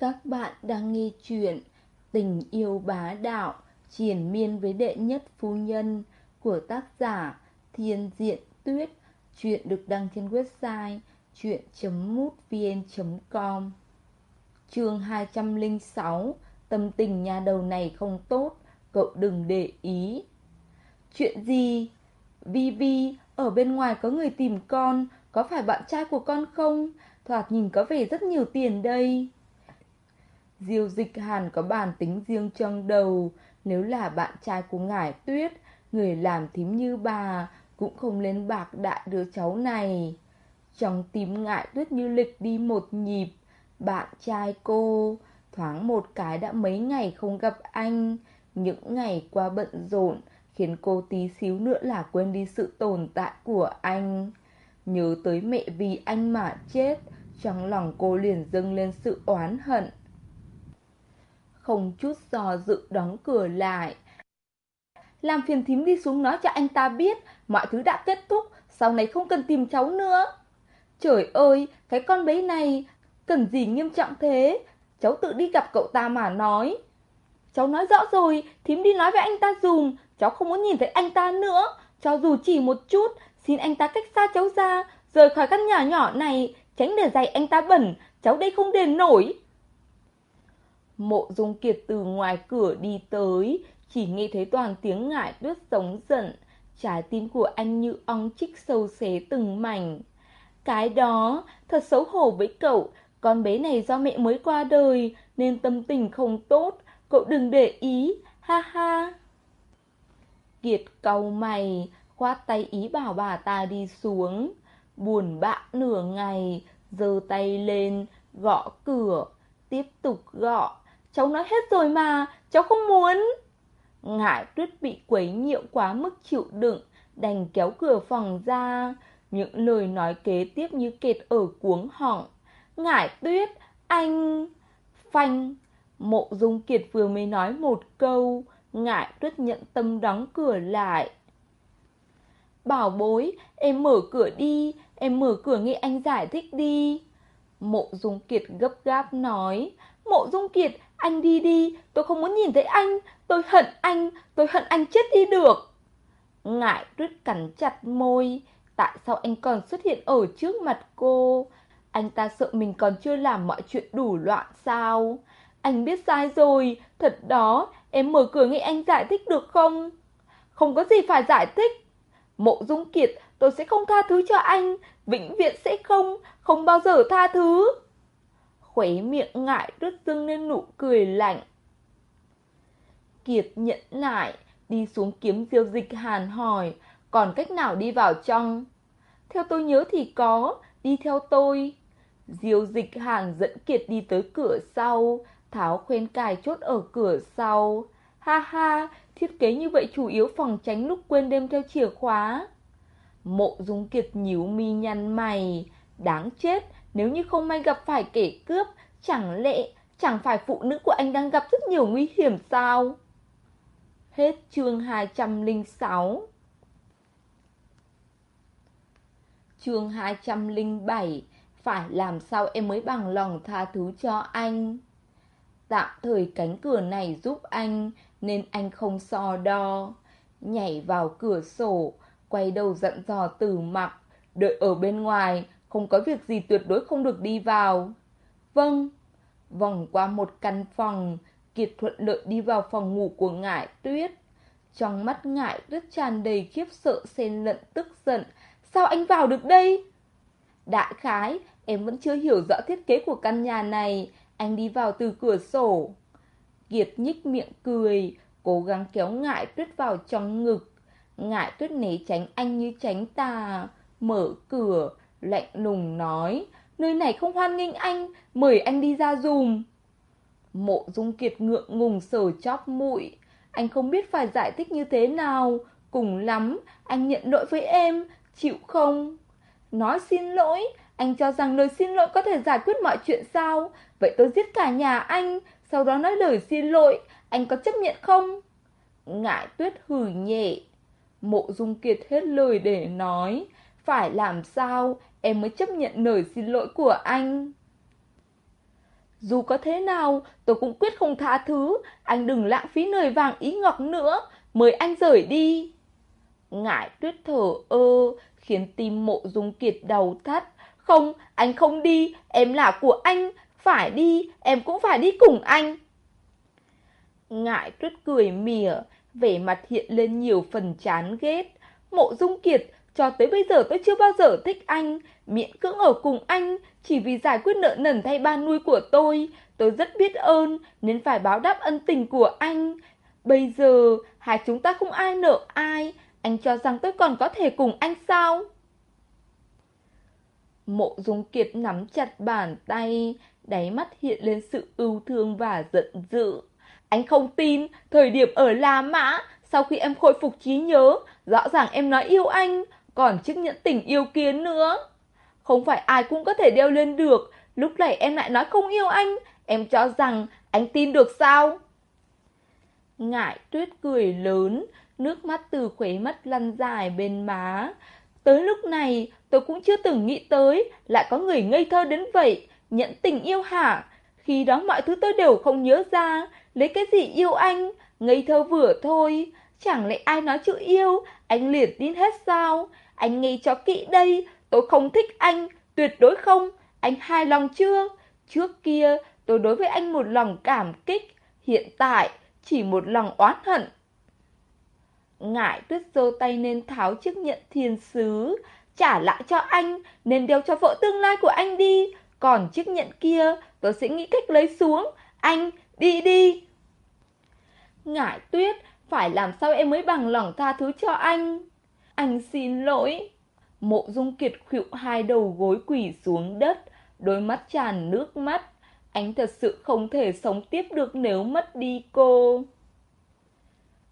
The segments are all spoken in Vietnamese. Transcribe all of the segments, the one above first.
Các bạn đang nghe chuyện Tình yêu bá đạo Triển miên với đệ nhất phu nhân Của tác giả Thiên Diện Tuyết Chuyện được đăng trên website chuyện.mútvn.com Chương 206 Tâm tình nhà đầu này không tốt Cậu đừng để ý Chuyện gì? Vi Vi, ở bên ngoài có người tìm con Có phải bạn trai của con không? Thoạt nhìn có vẻ rất nhiều tiền đây Diêu dịch hàn có bản tính riêng trong đầu, nếu là bạn trai của ngải tuyết, người làm thím như bà cũng không lên bạc đại đứa cháu này. Trong tim ngại tuyết như lịch đi một nhịp, bạn trai cô, thoáng một cái đã mấy ngày không gặp anh, những ngày qua bận rộn khiến cô tí xíu nữa là quên đi sự tồn tại của anh. Nhớ tới mẹ vì anh mà chết, trong lòng cô liền dâng lên sự oán hận không chút do dự đóng cửa lại. Làm phiền thím đi xuống nói cho anh ta biết, mọi thứ đã kết thúc, sau này không cần tìm cháu nữa. Trời ơi, cái con bé này, cần gì nghiêm trọng thế, cháu tự đi gặp cậu ta mà nói. Cháu nói rõ rồi, thím đi nói với anh ta dùm, cháu không muốn nhìn thấy anh ta nữa, cho dù chỉ một chút, xin anh ta cách xa cháu ra, rời khỏi căn nhà nhỏ này, tránh để giày anh ta bẩn, cháu đây không đền nổi. Mộ Dung Kiệt từ ngoài cửa đi tới, chỉ nghe thấy toàn tiếng ngại tuyết sống giận, trái tim của anh như ong chích sâu xé từng mảnh. Cái đó, thật xấu hổ với cậu, con bé này do mẹ mới qua đời, nên tâm tình không tốt, cậu đừng để ý, ha ha. Kiệt cau mày, khoát tay ý bảo bà ta đi xuống, buồn bã nửa ngày, giơ tay lên, gõ cửa, tiếp tục gõ, Cháu nói hết rồi mà, cháu không muốn. Ngải tuyết bị quấy nhiễu quá mức chịu đựng, đành kéo cửa phòng ra. Những lời nói kế tiếp như kẹt ở cuống họng. Ngải tuyết, anh... Phanh, mộ dung kiệt vừa mới nói một câu, ngải tuyết nhận tâm đóng cửa lại. Bảo bối, em mở cửa đi, em mở cửa nghe anh giải thích đi. Mộ dung kiệt gấp gáp nói, mộ dung kiệt, anh đi đi, tôi không muốn nhìn thấy anh, tôi hận anh, tôi hận anh chết đi được. Ngại tuyết cắn chặt môi, tại sao anh còn xuất hiện ở trước mặt cô? Anh ta sợ mình còn chưa làm mọi chuyện đủ loạn sao? Anh biết sai rồi, thật đó, em mở cửa nghe anh giải thích được không? Không có gì phải giải thích. Mộ Dung Kiệt, tôi sẽ không tha thứ cho anh, vĩnh viễn sẽ không, không bao giờ tha thứ khóe miệng ngại rất dưng lên nụ cười lạnh. Kiệt nhẫn nại đi xuống kiếm diêu dịch hàn hỏi, còn cách nào đi vào trong? Theo tôi nhớ thì có, đi theo tôi. Diêu dịch hàn dẫn Kiệt đi tới cửa sau, tháo khuyên cài chốt ở cửa sau. Ha ha, thiết kế như vậy chủ yếu phòng tránh lúc quên đem theo chìa khóa. Mộ dung Kiệt nhíu mi nhăn mày, đáng chết, nếu như không may gặp phải kẻ cướp, chẳng lẽ chẳng phải phụ nữ của anh đang gặp rất nhiều nguy hiểm sao? Hết chương 206 Chương 207 Phải làm sao em mới bằng lòng tha thứ cho anh? Tạm thời cánh cửa này giúp anh Nên anh không so đo Nhảy vào cửa sổ Quay đầu dặn dò từ mặc Đợi ở bên ngoài không có việc gì tuyệt đối không được đi vào. Vâng. Vòng qua một căn phòng, Kiệt thuận lợi đi vào phòng ngủ của ngải tuyết. Trong mắt ngải rất tràn đầy khiếp sợ xen lẫn tức giận. Sao anh vào được đây? Đại khái, em vẫn chưa hiểu rõ thiết kế của căn nhà này. Anh đi vào từ cửa sổ. Kiệt nhích miệng cười, cố gắng kéo ngải tuyết vào trong ngực. Ngải tuyết né tránh anh như tránh tà, mở cửa, lạnh lùng nói, nơi này không hoan nghênh anh, mời anh đi ra dùm. Mộ Dung Kiệt ngượng ngùng sờ chóp mũi, anh không biết phải giải thích như thế nào, cùng lắm, anh nhận lỗi với em, chịu không? Nói xin lỗi, anh cho rằng lời xin lỗi có thể giải quyết mọi chuyện sao? Vậy tôi giết cả nhà anh, sau đó nói lời xin lỗi, anh có chấp nhận không? Ngại tuyết hử nhẹ. Mộ Dung Kiệt hết lời để nói, phải làm sao em mới chấp nhận lời xin lỗi của anh. Dù có thế nào, tôi cũng quyết không tha thứ, anh đừng lãng phí lời vàng ý ngọc nữa, mời anh rời đi. Ngải tuyết thở ơ, khiến tim mộ dung kiệt đầu thắt. Không, anh không đi, em là của anh, phải đi, em cũng phải đi cùng anh. Ngại tuyết cười mỉa, vẻ mặt hiện lên nhiều phần chán ghét. Mộ dung kiệt, cho tới bây giờ tôi chưa bao giờ thích anh, miễn cưỡng ở cùng anh, chỉ vì giải quyết nợ nần thay ba nuôi của tôi. Tôi rất biết ơn, nên phải báo đáp ân tình của anh. Bây giờ, hai chúng ta không ai nợ ai, anh cho rằng tôi còn có thể cùng anh sao? Mộ Dung Kiệt nắm chặt bàn tay, đáy mắt hiện lên sự ưu thương và giận dữ. Anh không tin, thời điểm ở La Mã, sau khi em khôi phục trí nhớ, rõ ràng em nói yêu anh, còn chiếc nhẫn tình yêu kia nữa. Không phải ai cũng có thể đeo lên được, lúc này em lại nói không yêu anh, em cho rằng anh tin được sao? Ngại tuyết cười lớn, nước mắt từ khuế mắt lăn dài bên má. Tới lúc này, tôi cũng chưa từng nghĩ tới, lại có người ngây thơ đến vậy, nhận tình yêu hả? Khi đó mọi thứ tôi đều không nhớ ra, lấy cái gì yêu anh, ngây thơ vừa thôi. Chẳng lẽ ai nói chữ yêu, anh liền tin hết sao? Anh nghe cho kỹ đây, tôi không thích anh, tuyệt đối không. Anh hài lòng chưa? Trước kia, tôi đối với anh một lòng cảm kích, hiện tại chỉ một lòng oán hận. Ngại tuyết giơ tay nên tháo chiếc nhận thiên sứ, trả lại cho anh, nên đeo cho vợ tương lai của anh đi. Còn chiếc nhẫn kia, tôi sẽ nghĩ cách lấy xuống. Anh, đi đi. Ngải tuyết, phải làm sao em mới bằng lòng tha thứ cho anh? Anh xin lỗi. Mộ dung kiệt khuỵu hai đầu gối quỳ xuống đất, đôi mắt tràn nước mắt. Anh thật sự không thể sống tiếp được nếu mất đi cô.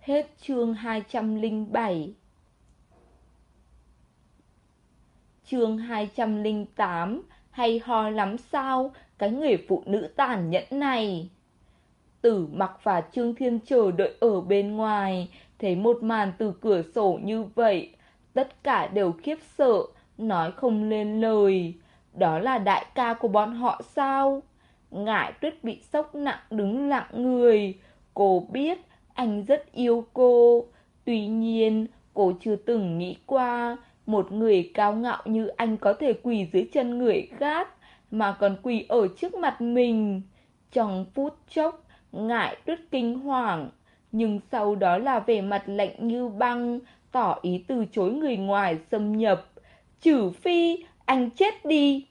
Hết chương 207 Chương 208 Hay ho lắm sao Cái người phụ nữ tàn nhẫn này Tử mặc và Trương Thiên chờ đợi ở bên ngoài. Thấy một màn từ cửa sổ như vậy, Tất cả đều khiếp sợ, Nói không lên lời. Đó là đại ca của bọn họ sao? Ngải tuyết bị sốc nặng đứng lặng người. Cô biết anh rất yêu cô. Tuy nhiên, cô chưa từng nghĩ qua, Một người cao ngạo như anh có thể quỳ dưới chân người khác, Mà còn quỳ ở trước mặt mình. Trong phút chốc Ngại tuyết kinh hoàng. Nhưng sau đó là vẻ mặt lạnh như băng Tỏ ý từ chối người ngoài xâm nhập. Trừ phi anh chết đi.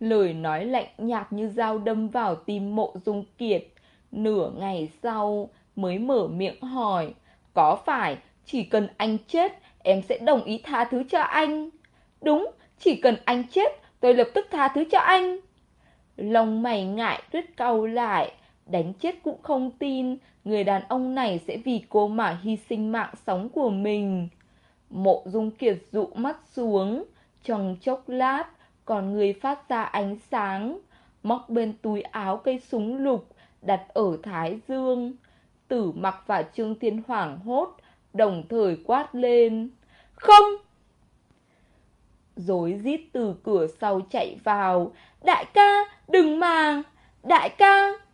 Lời nói lạnh nhạt như dao đâm vào tim mộ dung kiệt. Nửa ngày sau mới mở miệng hỏi Có phải chỉ cần anh chết em sẽ đồng ý tha thứ cho anh? Đúng, chỉ cần anh chết tôi lập tức tha thứ cho anh. Lòng mày ngại tuyết cau lại Đánh chết cũng không tin Người đàn ông này sẽ vì cô mà hy sinh mạng sống của mình. Mộ dung kiệt dụ mắt xuống, Trong chốc lát Còn người phát ra ánh sáng, Móc bên túi áo cây súng lục Đặt ở thái dương. Tử mặc và Trương Thiên hoảng hốt, Đồng thời quát lên, Không! Dối rít từ cửa sau chạy vào, Đại ca, đừng mà! Đại ca!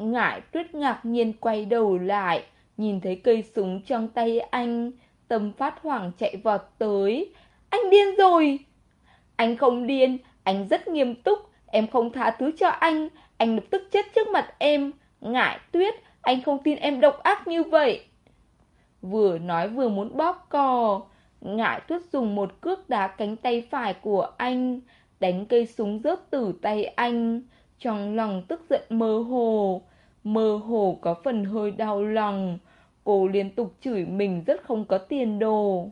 Ngải tuyết ngạc nhiên quay đầu lại, nhìn thấy cây súng trong tay anh, tâm phát hoảng chạy vọt tới. Anh điên rồi! Anh không điên, anh rất nghiêm túc, em không tha thứ cho anh, anh lập tức chết trước mặt em. Ngải tuyết, anh không tin em độc ác như vậy. Vừa nói vừa muốn bóp cò, ngải tuyết dùng một cước đá cánh tay phải của anh, đánh cây súng rớt từ tay anh, trong lòng tức giận mơ hồ mơ hồ có phần hơi đau lòng. Cô liên tục chửi mình rất không có tiền đồ.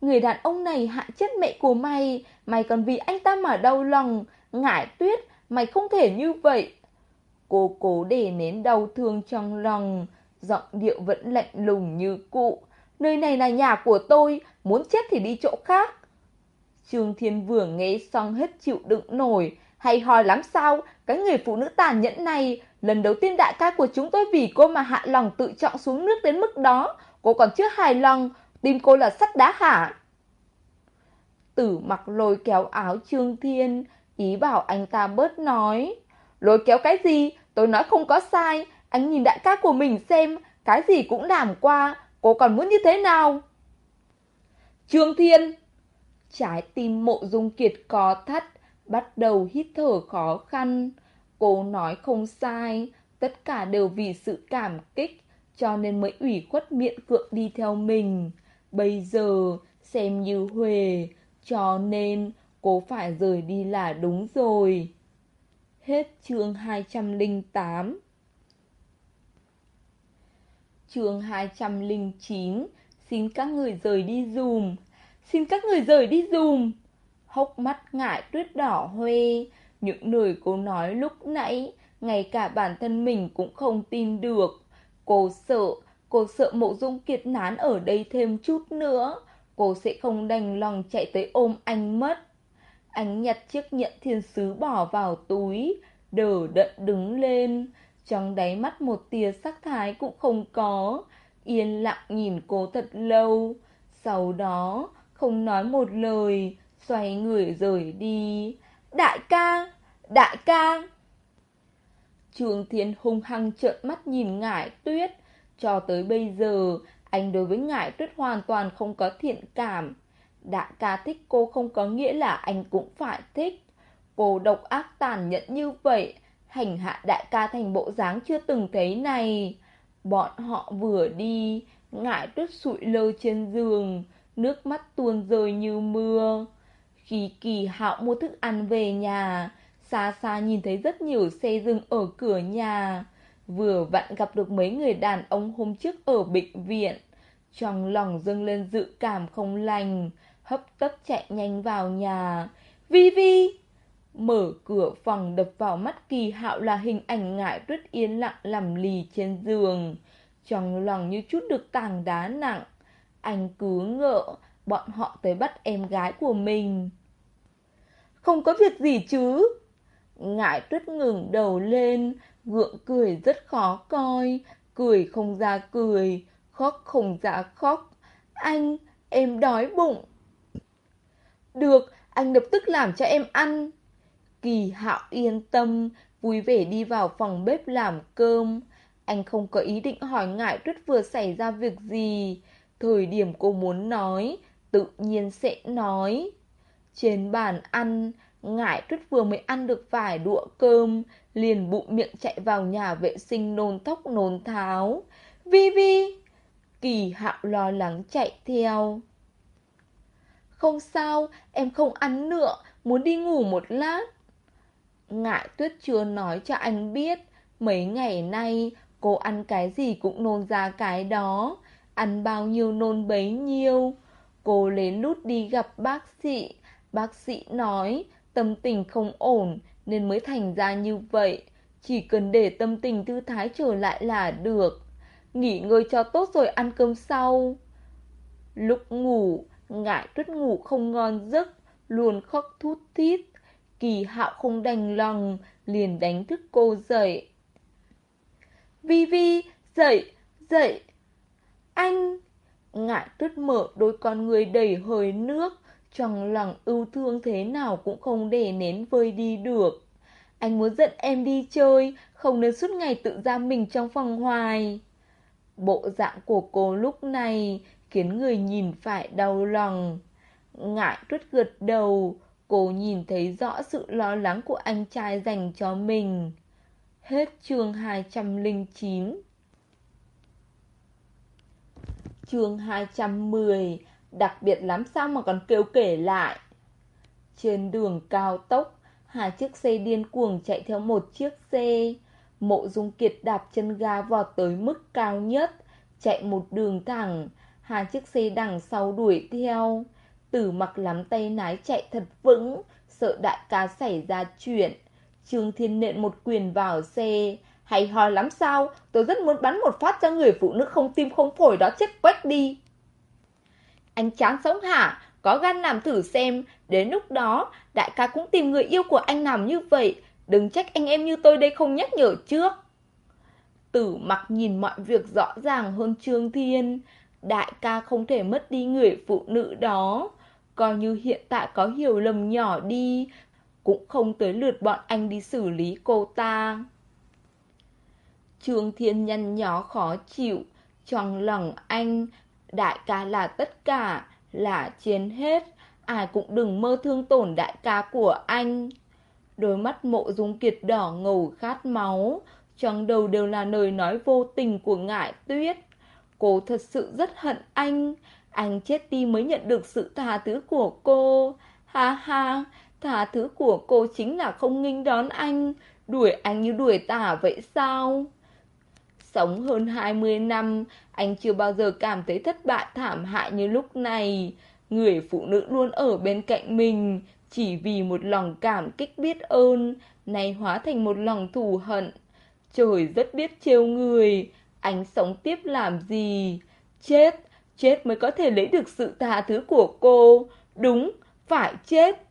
Người đàn ông này hại chết mẹ của mày, mày còn vì anh ta mà đau lòng, ngải tuyết, mày không thể như vậy. Cô cố để nén đau thương trong lòng, giọng điệu vẫn lạnh lùng như cụ. Nơi này là nhà của tôi, muốn chết thì đi chỗ khác. Trương Thiên vừa nghe xong hết chịu đựng nổi, hay hỏi lắm sao, cái người phụ nữ tàn nhẫn này, lần đầu tiên đại ca của chúng tôi vì cô mà hạ lòng tự trọng xuống nước đến mức đó, cô còn chưa hài lòng, tim cô là sắt đá hả? Tử mặc lôi kéo áo Trương Thiên, ý bảo anh ta bớt nói. Lôi kéo cái gì, tôi nói không có sai, anh nhìn đại ca của mình xem, cái gì cũng làm qua, cô còn muốn như thế nào? Trương Thiên Trái tim mộ dung kiệt có thắt, bắt đầu hít thở khó khăn. Cô nói không sai, tất cả đều vì sự cảm kích, cho nên mới ủy khuất miệng cưỡng đi theo mình. Bây giờ, xem như Huề, cho nên cô phải rời đi là đúng rồi. Hết chương 208 Chương 209 Xin các người rời đi dùm Xin các người rời đi dùm Hốc mắt ngại tuyết đỏ hoe. Những lời cô nói lúc nãy, Ngay cả bản thân mình cũng không tin được. Cô sợ Cô sợ mộ dung kiệt nán ở đây thêm chút nữa. Cô sẽ không đành lòng chạy tới ôm anh mất. Anh nhặt chiếc nhẫn thiên sứ bỏ vào túi, Đờ đẫn đứng lên. Trong đáy mắt một tia sắc thái cũng không có. Yên lặng nhìn cô thật lâu. Sau đó, không nói một lời Xoay người rời đi. Đại ca, đại ca. Trường Thiên hung hăng trợn mắt nhìn ngải tuyết. Cho tới bây giờ Anh đối với ngải tuyết hoàn toàn không có thiện cảm. Đại ca thích cô không có nghĩa là anh cũng phải thích. Cô độc ác tàn nhẫn như vậy Hành hạ đại ca thành bộ dáng chưa từng thấy này. Bọn họ vừa đi Ngải tuyết sụi lơ trên giường. Nước mắt tuôn rơi như mưa. Khi kỳ hạo mua thức ăn về nhà. Xa xa nhìn thấy rất nhiều xe dừng ở cửa nhà. Vừa vặn gặp được mấy người đàn ông hôm trước ở bệnh viện. Trong lòng dâng lên dự cảm không lành, Hấp tấp chạy nhanh vào nhà. Vi Vi! Mở cửa phòng đập vào mắt kỳ hạo là hình ảnh ngại rất yên lặng nằm lì trên giường. Trong lòng như chút được tảng đá nặng. Anh cứ ngỡ bọn họ tới bắt em gái của mình. Không có việc gì chứ? Ngại tuyết ngừng đầu lên Gượng cười rất khó coi Cười không ra cười Khóc không ra khóc. Anh, em đói bụng. Được, anh lập tức làm cho em ăn. Kỳ hạo yên tâm, vui vẻ đi vào phòng bếp làm cơm. Anh không có ý định hỏi ngại tuyết vừa xảy ra việc gì. Thời điểm cô muốn nói, tự nhiên sẽ nói. Trên bàn ăn, ngại tuyết vừa mới ăn được vài đũa cơm, liền bụng miệng chạy vào nhà vệ sinh nôn tóc nôn tháo. Vi Vi! Kỳ hạo lo lắng chạy theo. Không sao, em không ăn nữa, muốn đi ngủ một lát. Ngại tuyết chưa nói cho anh biết, mấy ngày nay cô ăn cái gì cũng nôn ra cái đó, ăn bao nhiêu nôn bấy nhiêu. Cô lấy lút đi gặp bác sĩ, bác sĩ nói tâm tình không ổn nên mới thành ra như vậy. Chỉ cần để tâm tình thư thái trở lại là được. Nghỉ ngơi cho tốt rồi ăn cơm sau. Lúc ngủ, ngại tuyết ngủ không ngon giấc, luôn khóc thút thít. Kỳ hạo không đành lòng, liền đánh thức cô dậy. Vi Vi, dậy, dậy. Anh! Ngại tuyết mở đôi con người đầy hơi nước, trong lòng ưu thương thế nào cũng không để nén vơi đi được. Anh muốn dẫn em đi chơi, không nên suốt ngày tự giam mình trong phòng hoài. Bộ dạng của cô lúc này khiến người nhìn phải đau lòng. Ngại tuyết gật đầu, Cô nhìn thấy rõ sự lo lắng của anh trai dành cho mình. Hết chương 209 Chương 210 Đặc biệt lắm sao mà còn kêu kể lại Trên đường cao tốc Hai chiếc xe điên cuồng chạy theo một chiếc xe Mộ dung kiệt đạp chân ga vọt tới mức cao nhất Chạy một đường thẳng Hai chiếc xe đằng sau đuổi theo Tử mặc lắm tay nái chạy thật vững, sợ đại ca xảy ra chuyện. Trương Thiên nện một quyền vào xe. Hay ho lắm sao, tôi rất muốn bắn một phát cho người phụ nữ không tim không phổi đó chết quách đi. Anh chán sống hả? Có gan làm thử xem, đến lúc đó đại ca cũng tìm người yêu của anh làm như vậy. Đừng trách anh em như tôi đây không nhắc nhở trước. Tử mặc nhìn mọi việc rõ ràng hơn Trương Thiên. Đại ca không thể mất đi người phụ nữ đó. Coi như hiện tại có hiểu lầm nhỏ đi, cũng không tới lượt bọn anh đi xử lý cô ta. Trương Thiên Nhân nhỏ khó chịu, trong lòng anh, đại ca là tất cả, là trên hết, ai cũng đừng mơ thương tổn đại ca của anh. Đôi mắt mộ dung kiệt đỏ ngầu khát máu, trong đầu đều là lời nói vô tình của ngải tuyết. Cô thật sự rất hận anh, anh chết đi mới nhận được sự tha thứ của cô. Ha ha, tha thứ của cô chính là không nghinh đón anh, đuổi anh như đuổi tả vậy sao? Sống hơn 20 năm, anh chưa bao giờ cảm thấy thất bại thảm hại như lúc này. Người phụ nữ luôn ở bên cạnh mình, chỉ vì một lòng cảm kích biết ơn, nay hóa thành một lòng thù hận. Trời rất biết trêu người, anh sống tiếp làm gì? Chết, chết mới có thể lấy được sự tha thứ của cô. Đúng, phải chết.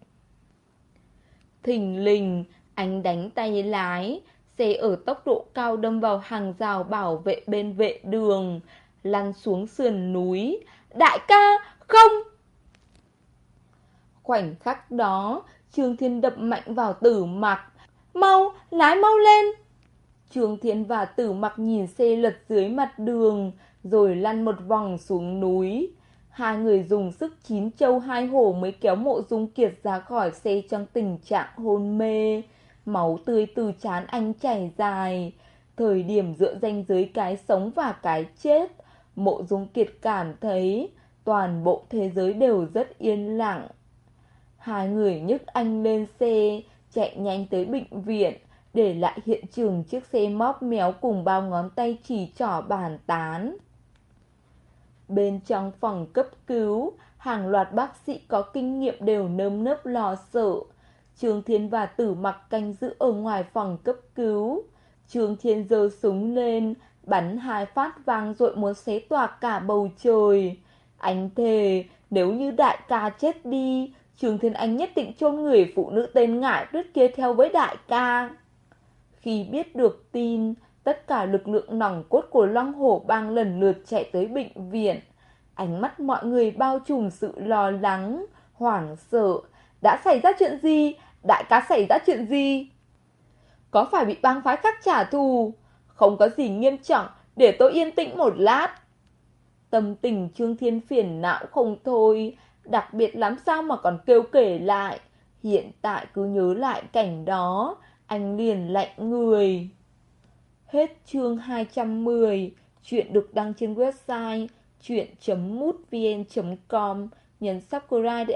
Thình lình, anh đánh tay lái, xe ở tốc độ cao đâm vào hàng rào bảo vệ bên vệ đường, lăn xuống sườn núi. Đại ca, không! Khoảnh khắc đó, Trương Thiên đập mạnh vào tử mặc. Mau, lái mau lên! Trương Thiên và tử mặc nhìn xe lật dưới mặt đường, rồi lăn một vòng xuống núi. Hai người dùng sức chín châu hai hổ mới kéo mộ dung kiệt ra khỏi xe trong tình trạng hôn mê. Máu tươi từ chán anh chảy dài. Thời điểm giữa ranh giới cái sống và cái chết, mộ dung kiệt cảm thấy toàn bộ thế giới đều rất yên lặng. Hai người nhấc anh lên xe, chạy nhanh tới bệnh viện, để lại hiện trường chiếc xe móc méo cùng bao ngón tay chỉ trỏ bàn tán. Bên trong phòng cấp cứu, hàng loạt bác sĩ có kinh nghiệm đều nơm nớp lo sợ. Trương Thiên và Tử mặc canh giữ ở ngoài phòng cấp cứu. Trương Thiên giơ súng lên, bắn hai phát vang rội muốn xé toạc cả bầu trời. Anh thề, nếu như đại ca chết đi, Trương Thiên Anh nhất định chôn người phụ nữ tên ngải tuyết kia theo với đại ca. Khi biết được tin, tất cả lực lượng nòng cốt của Long Hổ bang lần lượt chạy tới bệnh viện. Ánh mắt mọi người bao trùm sự lo lắng, hoảng sợ. Đã xảy ra chuyện gì? Đại ca xảy ra chuyện gì? Có phải bị bang phái khác trả thù? Không có gì nghiêm trọng, để tôi yên tĩnh một lát. Tâm tình Trương Thiên phiền não không thôi, đặc biệt lắm sao mà còn kêu kể lại. Hiện tại cứ nhớ lại cảnh đó, anh liền lạnh người. Hết chương 210, chuyện được đăng trên website chuyện.mútvn.com, nhấn subscribe để